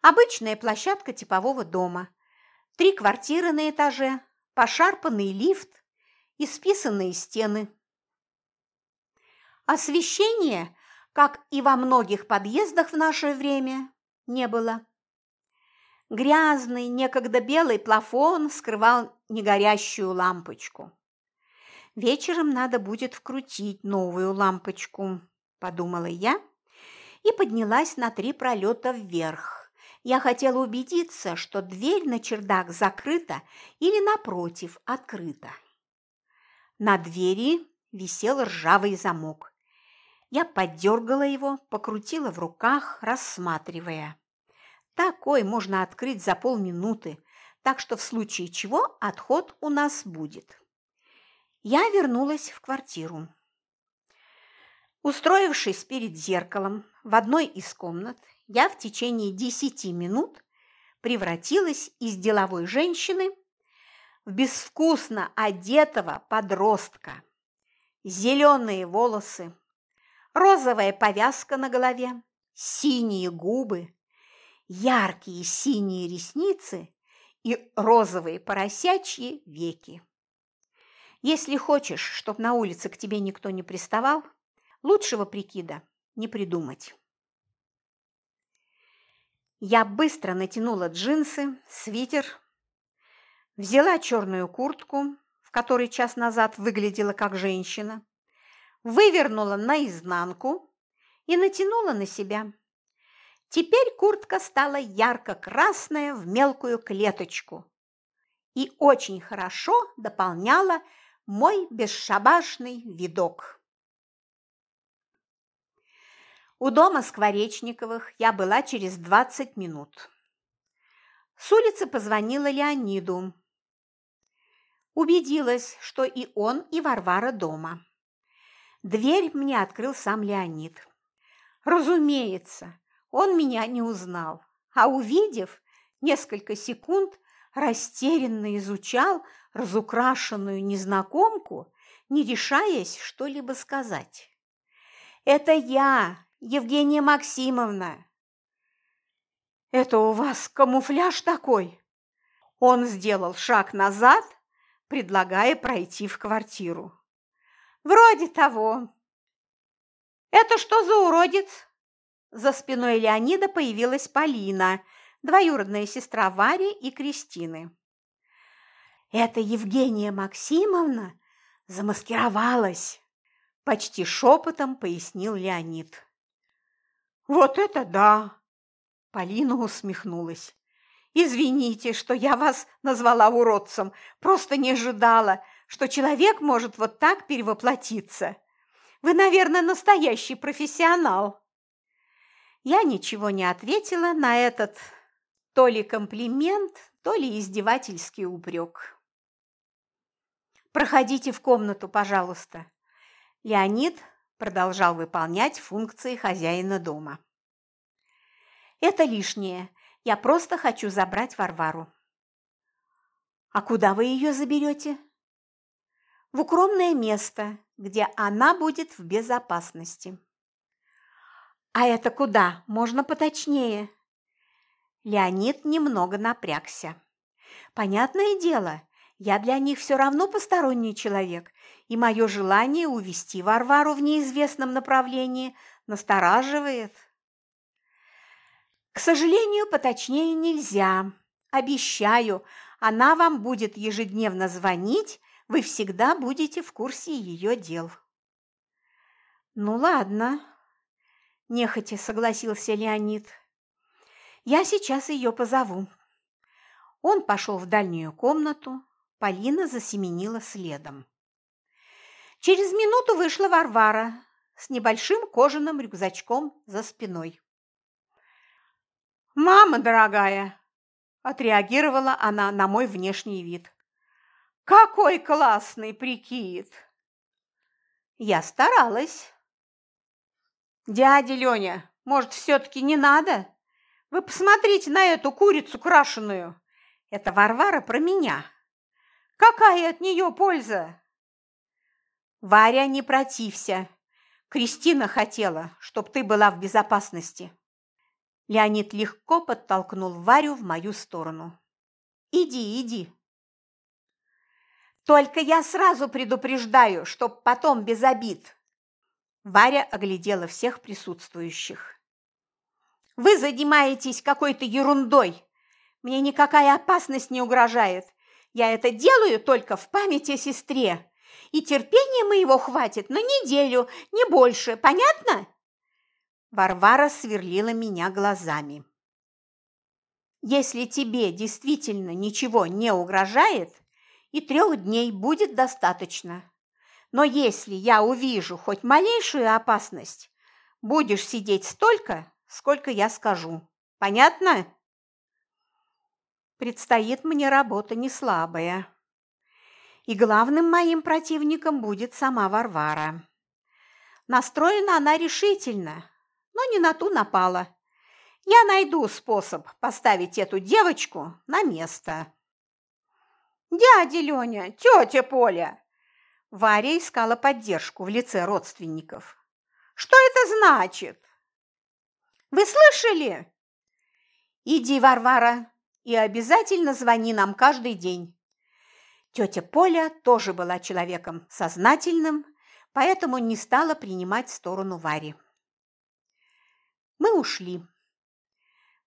Обычная площадка типового дома. Три квартиры на этаже, пошарпанный лифт и списанные стены. Освещения, как и во многих подъездах в наше время, не было. Грязный, некогда белый плафон скрывал негорящую лампочку. Вечером надо будет вкрутить новую лампочку подумала я и поднялась на три пролета вверх. Я хотела убедиться, что дверь на чердак закрыта или, напротив, открыта. На двери висел ржавый замок. Я поддергала его, покрутила в руках, рассматривая. Такой можно открыть за полминуты, так что в случае чего отход у нас будет. Я вернулась в квартиру. Устроившись перед зеркалом в одной из комнат, я в течение десяти минут превратилась из деловой женщины в безвкусно одетого подростка. Зеленые волосы, розовая повязка на голове, синие губы, яркие синие ресницы и розовые поросячьи веки. Если хочешь, чтобы на улице к тебе никто не приставал, Лучшего прикида не придумать. Я быстро натянула джинсы, свитер, взяла черную куртку, в которой час назад выглядела как женщина, вывернула наизнанку и натянула на себя. Теперь куртка стала ярко-красная в мелкую клеточку и очень хорошо дополняла мой бесшабашный видок. У дома Скворечниковых я была через 20 минут. С улицы позвонила Леониду. Убедилась, что и он, и Варвара дома. Дверь мне открыл сам Леонид. Разумеется, он меня не узнал, а увидев, несколько секунд растерянно изучал разукрашенную незнакомку, не решаясь что-либо сказать. «Это я, Евгения Максимовна!» «Это у вас камуфляж такой?» Он сделал шаг назад, предлагая пройти в квартиру. «Вроде того». «Это что за уродец?» За спиной Леонида появилась Полина, двоюродная сестра Вари и Кристины. «Это Евгения Максимовна замаскировалась», – почти шепотом пояснил Леонид. «Вот это да!» – Полина усмехнулась. «Извините, что я вас назвала уродцем, просто не ожидала, что человек может вот так перевоплотиться. Вы, наверное, настоящий профессионал». Я ничего не ответила на этот то ли комплимент, то ли издевательский упрек. «Проходите в комнату, пожалуйста». Леонид продолжал выполнять функции хозяина дома. «Это лишнее. Я просто хочу забрать Варвару». «А куда вы ее заберете?» «В укромное место, где она будет в безопасности». «А это куда? Можно поточнее?» Леонид немного напрягся. Понятное дело, я для них все равно посторонний человек, и мое желание увести Варвару в неизвестном направлении настораживает. К сожалению, поточнее нельзя. Обещаю, она вам будет ежедневно звонить, вы всегда будете в курсе ее дел. Ну ладно, нехотя согласился Леонид. Я сейчас ее позову. Он пошел в дальнюю комнату, Полина засеменила следом. Через минуту вышла Варвара с небольшим кожаным рюкзачком за спиной. «Мама дорогая!» – отреагировала она на мой внешний вид. «Какой классный прикид!» Я старалась. «Дядя Леня, может, все-таки не надо?» Вы посмотрите на эту курицу крашеную. Это Варвара про меня. Какая от нее польза? Варя, не протився. Кристина хотела, чтоб ты была в безопасности. Леонид легко подтолкнул Варю в мою сторону. Иди, иди. Только я сразу предупреждаю, чтоб потом без обид. Варя оглядела всех присутствующих. Вы занимаетесь какой-то ерундой. Мне никакая опасность не угрожает. Я это делаю только в память о сестре. И терпения моего хватит на неделю, не больше. Понятно?» Варвара сверлила меня глазами. «Если тебе действительно ничего не угрожает, и трех дней будет достаточно. Но если я увижу хоть малейшую опасность, будешь сидеть столько, сколько я скажу. Понятно? Предстоит мне работа не слабая. И главным моим противником будет сама Варвара. Настроена она решительно, но не на ту напала. Я найду способ поставить эту девочку на место. «Дядя Леня, тетя Поля!» Варя искала поддержку в лице родственников. «Что это значит?» Вы слышали? Иди, Варвара, и обязательно звони нам каждый день. Тетя Поля тоже была человеком сознательным, поэтому не стала принимать сторону Вари. Мы ушли.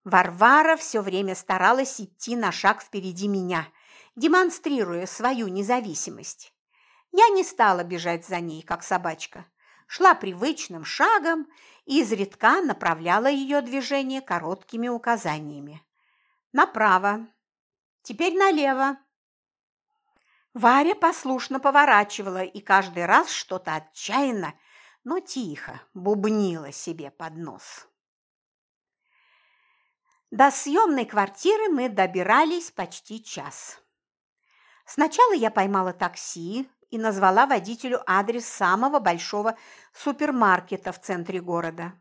Варвара все время старалась идти на шаг впереди меня, демонстрируя свою независимость. Я не стала бежать за ней, как собачка. Шла привычным шагом и изредка направляла ее движение короткими указаниями. Направо. Теперь налево. Варя послушно поворачивала и каждый раз что-то отчаянно, но тихо бубнила себе под нос. До съемной квартиры мы добирались почти час. Сначала я поймала такси и назвала водителю адрес самого большого супермаркета в центре города.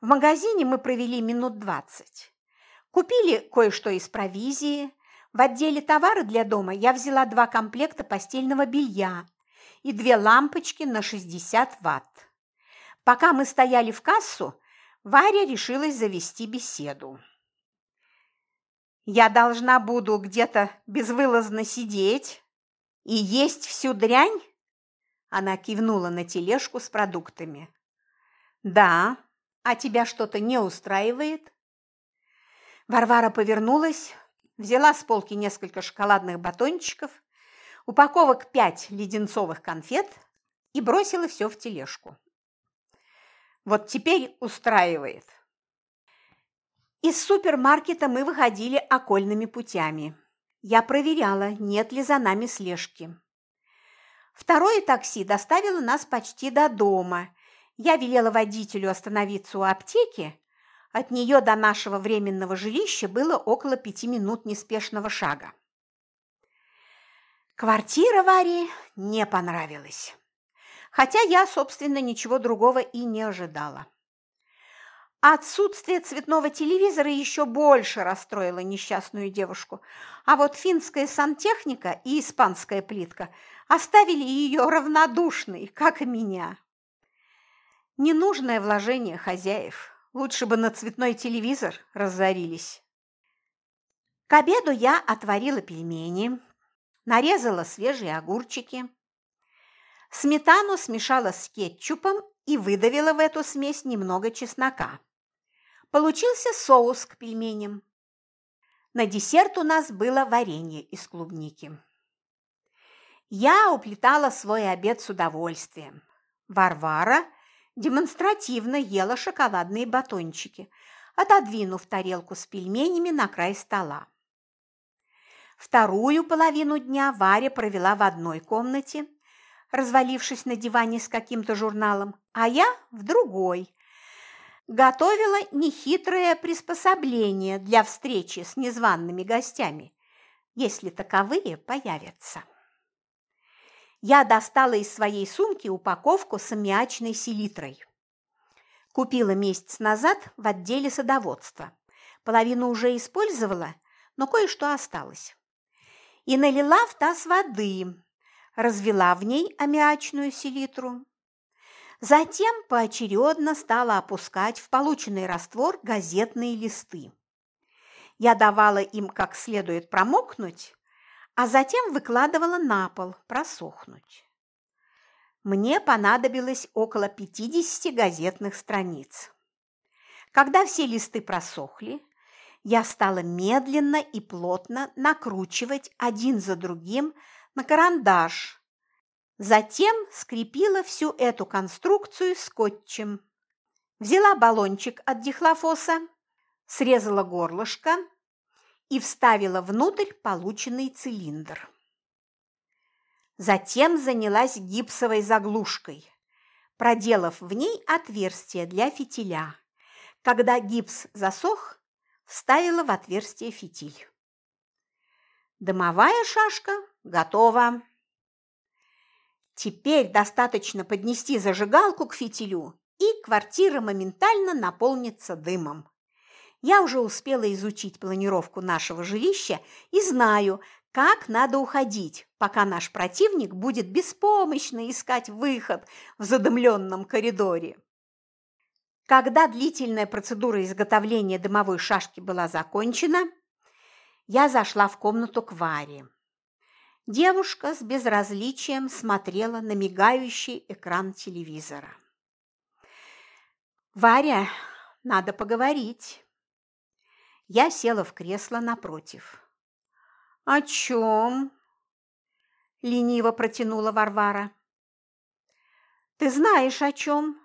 В магазине мы провели минут двадцать. Купили кое-что из провизии. В отделе товары для дома я взяла два комплекта постельного белья и две лампочки на 60 ватт. Пока мы стояли в кассу, Варя решилась завести беседу. Я должна буду где-то безвылазно сидеть и есть всю дрянь? Она кивнула на тележку с продуктами. Да, а тебя что-то не устраивает? Варвара повернулась, взяла с полки несколько шоколадных батончиков, упаковок пять леденцовых конфет и бросила все в тележку. Вот теперь устраивает. Из супермаркета мы выходили окольными путями. Я проверяла, нет ли за нами слежки. Второе такси доставило нас почти до дома. Я велела водителю остановиться у аптеки. От нее до нашего временного жилища было около пяти минут неспешного шага. Квартира Варе не понравилась. Хотя я, собственно, ничего другого и не ожидала. Отсутствие цветного телевизора еще больше расстроило несчастную девушку, а вот финская сантехника и испанская плитка оставили ее равнодушной, как и меня. Ненужное вложение хозяев. Лучше бы на цветной телевизор разорились. К обеду я отварила пельмени, нарезала свежие огурчики, сметану смешала с кетчупом и выдавила в эту смесь немного чеснока. Получился соус к пельменям. На десерт у нас было варенье из клубники. Я уплетала свой обед с удовольствием. Варвара демонстративно ела шоколадные батончики, отодвинув тарелку с пельменями на край стола. Вторую половину дня Варя провела в одной комнате, развалившись на диване с каким-то журналом, а я в другой, готовила нехитрое приспособление для встречи с незваными гостями, если таковые появятся. Я достала из своей сумки упаковку с аммиачной селитрой. Купила месяц назад в отделе садоводства. Половину уже использовала, но кое-что осталось. И налила в таз воды, развела в ней аммиачную селитру, Затем поочередно стала опускать в полученный раствор газетные листы. Я давала им как следует промокнуть, а затем выкладывала на пол просохнуть. Мне понадобилось около 50 газетных страниц. Когда все листы просохли, я стала медленно и плотно накручивать один за другим на карандаш Затем скрепила всю эту конструкцию скотчем. Взяла баллончик от дихлофоса, срезала горлышко и вставила внутрь полученный цилиндр. Затем занялась гипсовой заглушкой, проделав в ней отверстие для фитиля. Когда гипс засох, вставила в отверстие фитиль. Дымовая шашка готова. Теперь достаточно поднести зажигалку к фитилю, и квартира моментально наполнится дымом. Я уже успела изучить планировку нашего жилища и знаю, как надо уходить, пока наш противник будет беспомощно искать выход в задымленном коридоре. Когда длительная процедура изготовления дымовой шашки была закончена, я зашла в комнату к Варе. Девушка с безразличием смотрела на мигающий экран телевизора. «Варя, надо поговорить». Я села в кресло напротив. «О чем?» – лениво протянула Варвара. «Ты знаешь, о чем?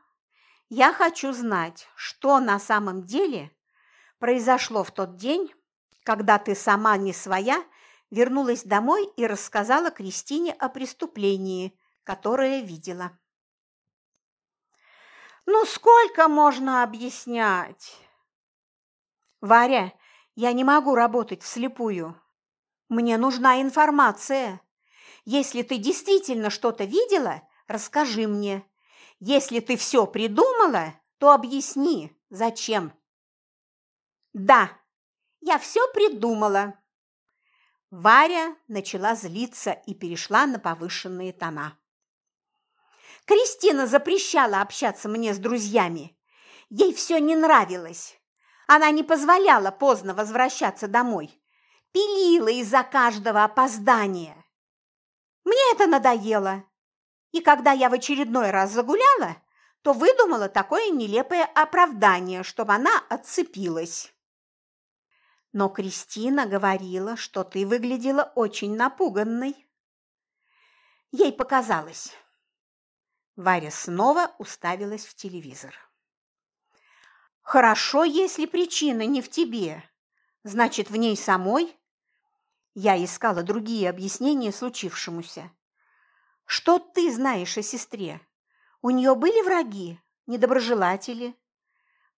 Я хочу знать, что на самом деле произошло в тот день, когда ты сама не своя вернулась домой и рассказала Кристине о преступлении, которое видела». «Ну сколько можно объяснять?» «Варя, я не могу работать вслепую. Мне нужна информация. Если ты действительно что-то видела, расскажи мне. Если ты все придумала, то объясни, зачем». «Да, я все придумала». Варя начала злиться и перешла на повышенные тона. Кристина запрещала общаться мне с друзьями. Ей все не нравилось. Она не позволяла поздно возвращаться домой. Пилила из-за каждого опоздания. Мне это надоело. И когда я в очередной раз загуляла, то выдумала такое нелепое оправдание, чтобы она отцепилась. Но Кристина говорила, что ты выглядела очень напуганной. Ей показалось. Варя снова уставилась в телевизор. «Хорошо, если причина не в тебе. Значит, в ней самой?» Я искала другие объяснения случившемуся. «Что ты знаешь о сестре? У нее были враги, недоброжелатели?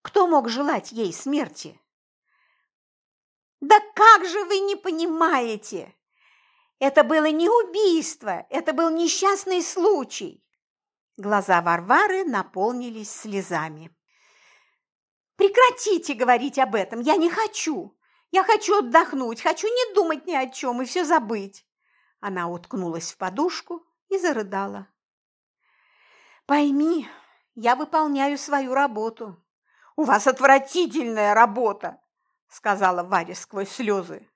Кто мог желать ей смерти?» «Да как же вы не понимаете? Это было не убийство, это был несчастный случай. Глаза Варвары наполнились слезами. «Прекратите говорить об этом, я не хочу. Я хочу отдохнуть, хочу не думать ни о чем и все забыть». Она уткнулась в подушку и зарыдала. «Пойми, я выполняю свою работу». «У вас отвратительная работа», – сказала Варя сквозь слезы.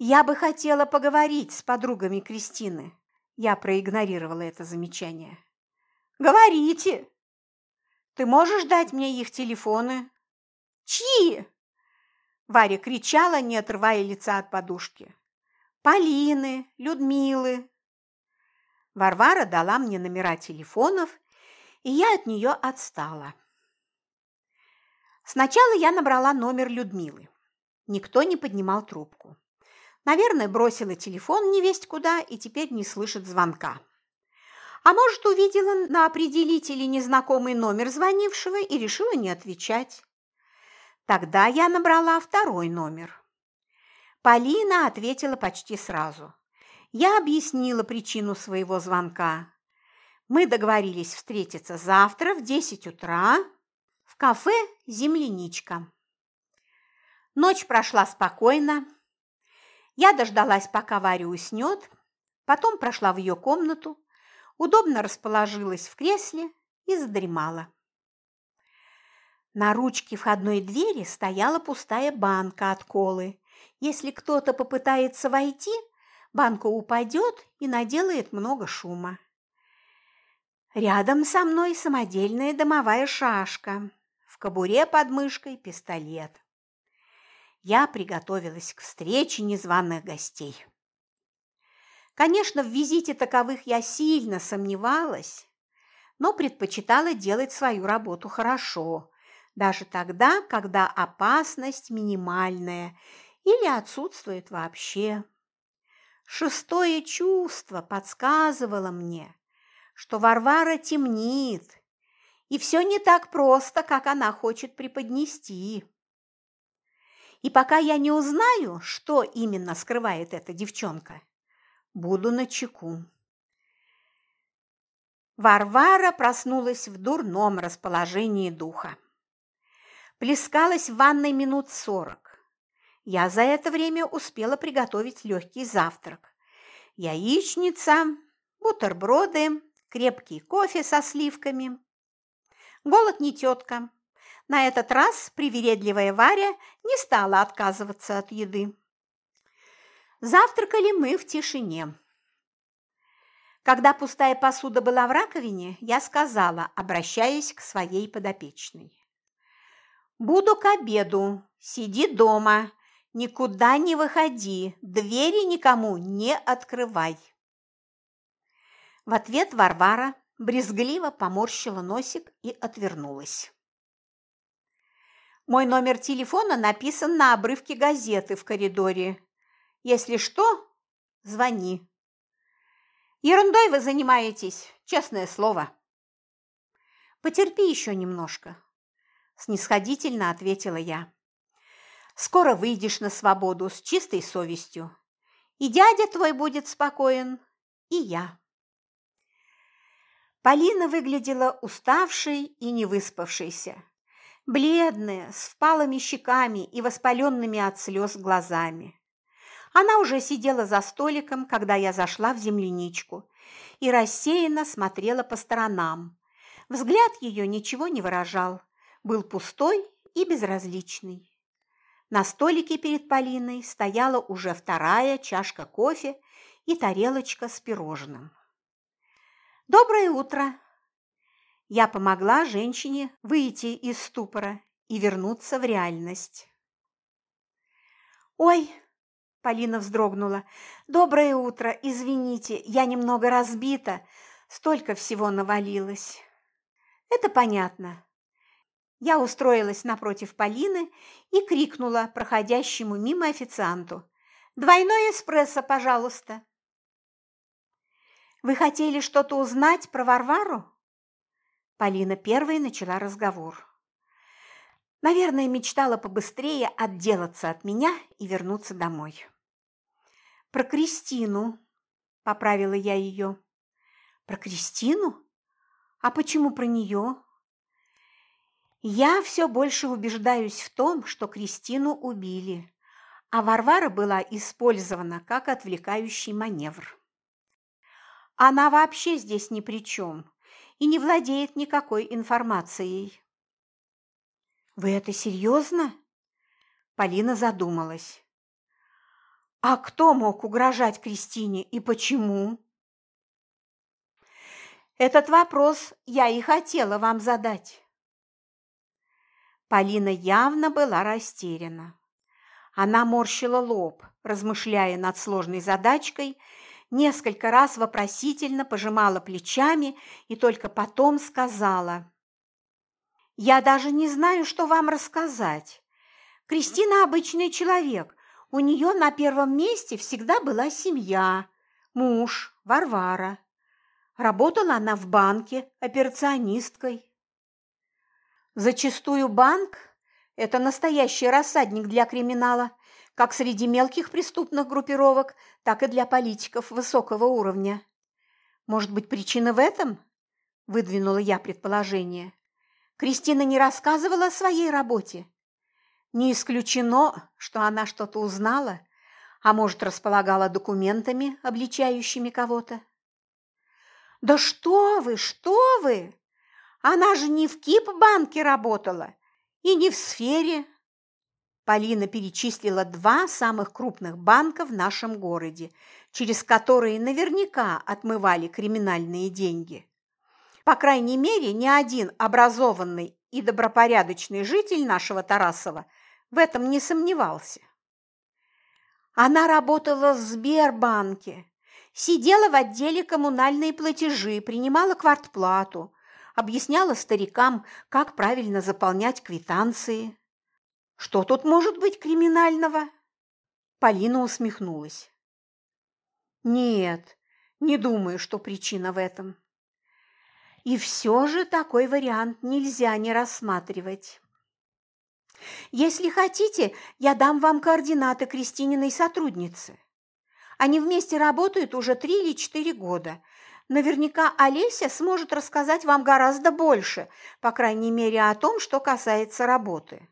«Я бы хотела поговорить с подругами Кристины». Я проигнорировала это замечание. Говорите. Ты можешь дать мне их телефоны? Чьи? Варя кричала, не отрывая лица от подушки. Полины, Людмилы. Варвара дала мне номера телефонов, и я от нее отстала. Сначала я набрала номер Людмилы. Никто не поднимал трубку. Наверное, бросила телефон невесть куда и теперь не слышит звонка. А может, увидела на определителе незнакомый номер звонившего и решила не отвечать. Тогда я набрала второй номер. Полина ответила почти сразу. Я объяснила причину своего звонка. Мы договорились встретиться завтра в 10 утра в кафе «Земляничка». Ночь прошла спокойно. Я дождалась, пока Варя уснет, потом прошла в ее комнату, удобно расположилась в кресле и задремала. На ручке входной двери стояла пустая банка от колы. Если кто-то попытается войти, банка упадет и наделает много шума. Рядом со мной самодельная домовая шашка, в кобуре под мышкой пистолет. Я приготовилась к встрече незваных гостей. Конечно, в визите таковых я сильно сомневалась, но предпочитала делать свою работу хорошо, даже тогда, когда опасность минимальная или отсутствует вообще. Шестое чувство подсказывало мне, что Варвара темнит, и все не так просто, как она хочет преподнести. И пока я не узнаю, что именно скрывает эта девчонка, Буду на чеку. Варвара проснулась в дурном расположении духа. Плескалась в ванной минут сорок. Я за это время успела приготовить легкий завтрак. Яичница, бутерброды, крепкий кофе со сливками. Голод не тетка. На этот раз привередливая Варя не стала отказываться от еды. Завтракали мы в тишине. Когда пустая посуда была в раковине, я сказала, обращаясь к своей подопечной. Буду к обеду. Сиди дома. Никуда не выходи. Двери никому не открывай. В ответ Варвара брезгливо поморщила носик и отвернулась. Мой номер телефона написан на обрывке газеты в коридоре. Если что, звони. Ерундой вы занимаетесь, честное слово. Потерпи еще немножко, снисходительно ответила я. Скоро выйдешь на свободу с чистой совестью. И дядя твой будет спокоен, и я. Полина выглядела уставшей и невыспавшейся, бледная, с впалыми щеками и воспаленными от слез глазами. Она уже сидела за столиком, когда я зашла в земляничку, и рассеянно смотрела по сторонам. Взгляд ее ничего не выражал, был пустой и безразличный. На столике перед Полиной стояла уже вторая чашка кофе и тарелочка с пирожным. «Доброе утро!» Я помогла женщине выйти из ступора и вернуться в реальность. «Ой!» – Полина вздрогнула. «Доброе утро! Извините, я немного разбита. Столько всего навалилось». «Это понятно». Я устроилась напротив Полины и крикнула проходящему мимо официанту. «Двойной эспрессо, пожалуйста!» Вы хотели что-то узнать про Варвару? Полина первой начала разговор. Наверное, мечтала побыстрее отделаться от меня и вернуться домой. Про Кристину, поправила я ее. Про Кристину? А почему про нее? Я все больше убеждаюсь в том, что Кристину убили, а Варвара была использована как отвлекающий маневр. Она вообще здесь ни при чем и не владеет никакой информацией. «Вы это серьезно?» Полина задумалась. «А кто мог угрожать Кристине и почему?» «Этот вопрос я и хотела вам задать». Полина явно была растеряна. Она морщила лоб, размышляя над сложной задачкой несколько раз вопросительно пожимала плечами и только потом сказала. «Я даже не знаю, что вам рассказать. Кристина обычный человек. У нее на первом месте всегда была семья, муж, Варвара. Работала она в банке операционисткой. Зачастую банк – это настоящий рассадник для криминала – как среди мелких преступных группировок, так и для политиков высокого уровня. Может быть, причина в этом? Выдвинула я предположение. Кристина не рассказывала о своей работе. Не исключено, что она что-то узнала, а может, располагала документами, обличающими кого-то. «Да что вы, что вы! Она же не в КИП-банке работала и не в сфере, Полина перечислила два самых крупных банка в нашем городе, через которые наверняка отмывали криминальные деньги. По крайней мере, ни один образованный и добропорядочный житель нашего Тарасова в этом не сомневался. Она работала в Сбербанке, сидела в отделе коммунальные платежи, принимала квартплату, объясняла старикам, как правильно заполнять квитанции. Что тут может быть криминального? Полина усмехнулась. Нет, не думаю, что причина в этом. И все же такой вариант нельзя не рассматривать. Если хотите, я дам вам координаты Кристининой сотрудницы. Они вместе работают уже три или четыре года. Наверняка Олеся сможет рассказать вам гораздо больше, по крайней мере, о том, что касается работы.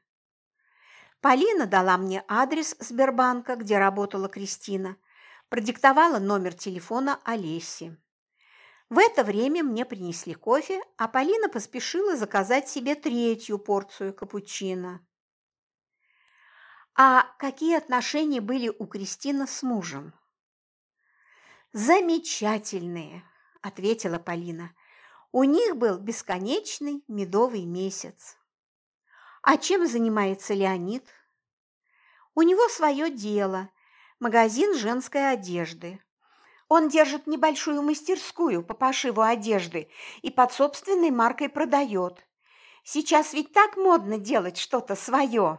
Полина дала мне адрес Сбербанка, где работала Кристина, продиктовала номер телефона Олеси. В это время мне принесли кофе, а Полина поспешила заказать себе третью порцию капучино. А какие отношения были у Кристины с мужем? Замечательные, ответила Полина. У них был бесконечный медовый месяц. А чем занимается Леонид? У него свое дело – магазин женской одежды. Он держит небольшую мастерскую по пошиву одежды и под собственной маркой продает. Сейчас ведь так модно делать что-то свое.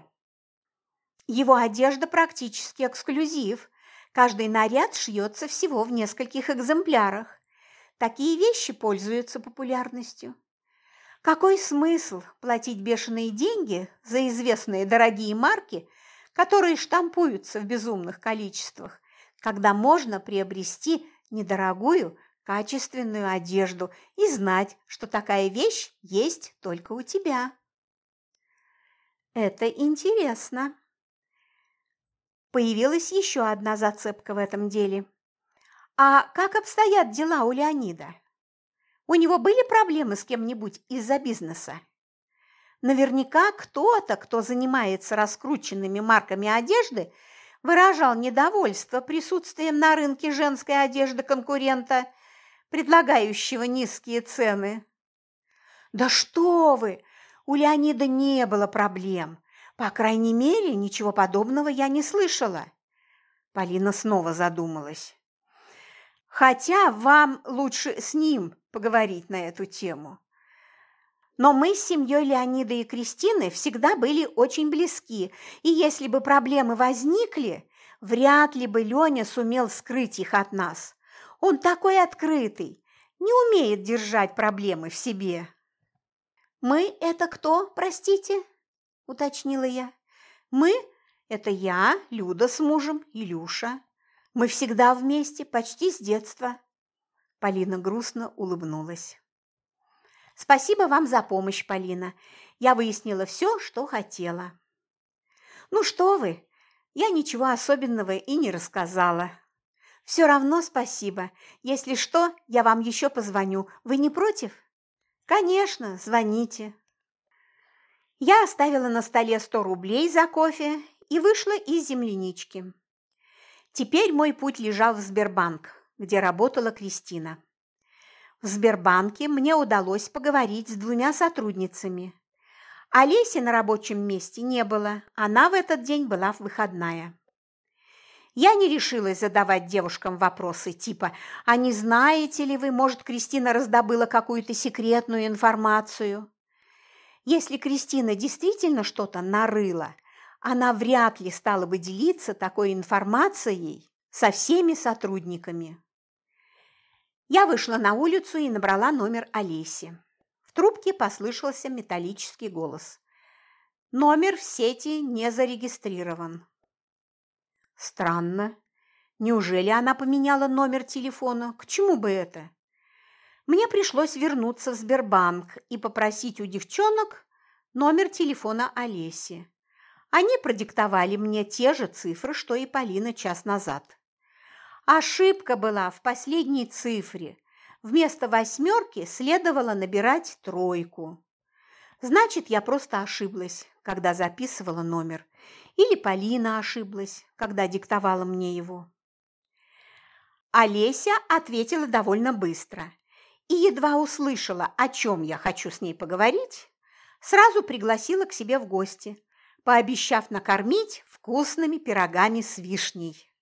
Его одежда практически эксклюзив. Каждый наряд шьется всего в нескольких экземплярах. Такие вещи пользуются популярностью. Какой смысл платить бешеные деньги за известные дорогие марки, которые штампуются в безумных количествах, когда можно приобрести недорогую, качественную одежду и знать, что такая вещь есть только у тебя? Это интересно. Появилась еще одна зацепка в этом деле. А как обстоят дела у Леонида? У него были проблемы с кем-нибудь из-за бизнеса? Наверняка кто-то, кто занимается раскрученными марками одежды, выражал недовольство присутствием на рынке женской одежды конкурента, предлагающего низкие цены. «Да что вы! У Леонида не было проблем. По крайней мере, ничего подобного я не слышала. Полина снова задумалась. Хотя вам лучше с ним поговорить на эту тему. Но мы с семьей Леонида и Кристины всегда были очень близки, и если бы проблемы возникли, вряд ли бы Леня сумел скрыть их от нас. Он такой открытый, не умеет держать проблемы в себе. «Мы – это кто, простите?» – уточнила я. «Мы – это я, Люда с мужем, Илюша. Мы всегда вместе, почти с детства». Полина грустно улыбнулась. «Спасибо вам за помощь, Полина. Я выяснила все, что хотела». «Ну что вы, я ничего особенного и не рассказала. Все равно спасибо. Если что, я вам еще позвоню. Вы не против?» «Конечно, звоните», я оставила на столе сто рублей за кофе и вышла из землянички. Теперь мой путь лежал в Сбербанк, где работала Кристина. В Сбербанке мне удалось поговорить с двумя сотрудницами. Олеси на рабочем месте не было, она в этот день была выходная. Я не решилась задавать девушкам вопросы типа «А не знаете ли вы, может, Кристина раздобыла какую-то секретную информацию?» Если Кристина действительно что-то нарыла, она вряд ли стала бы делиться такой информацией со всеми сотрудниками. Я вышла на улицу и набрала номер Олеси. В трубке послышался металлический голос. Номер в сети не зарегистрирован. Странно. Неужели она поменяла номер телефона? К чему бы это? Мне пришлось вернуться в Сбербанк и попросить у девчонок номер телефона Олеси. Они продиктовали мне те же цифры, что и Полина час назад. Ошибка была в последней цифре. Вместо восьмерки следовало набирать тройку. Значит, я просто ошиблась, когда записывала номер. Или Полина ошиблась, когда диктовала мне его. Олеся ответила довольно быстро – и едва услышала, о чем я хочу с ней поговорить, сразу пригласила к себе в гости, пообещав накормить вкусными пирогами с вишней.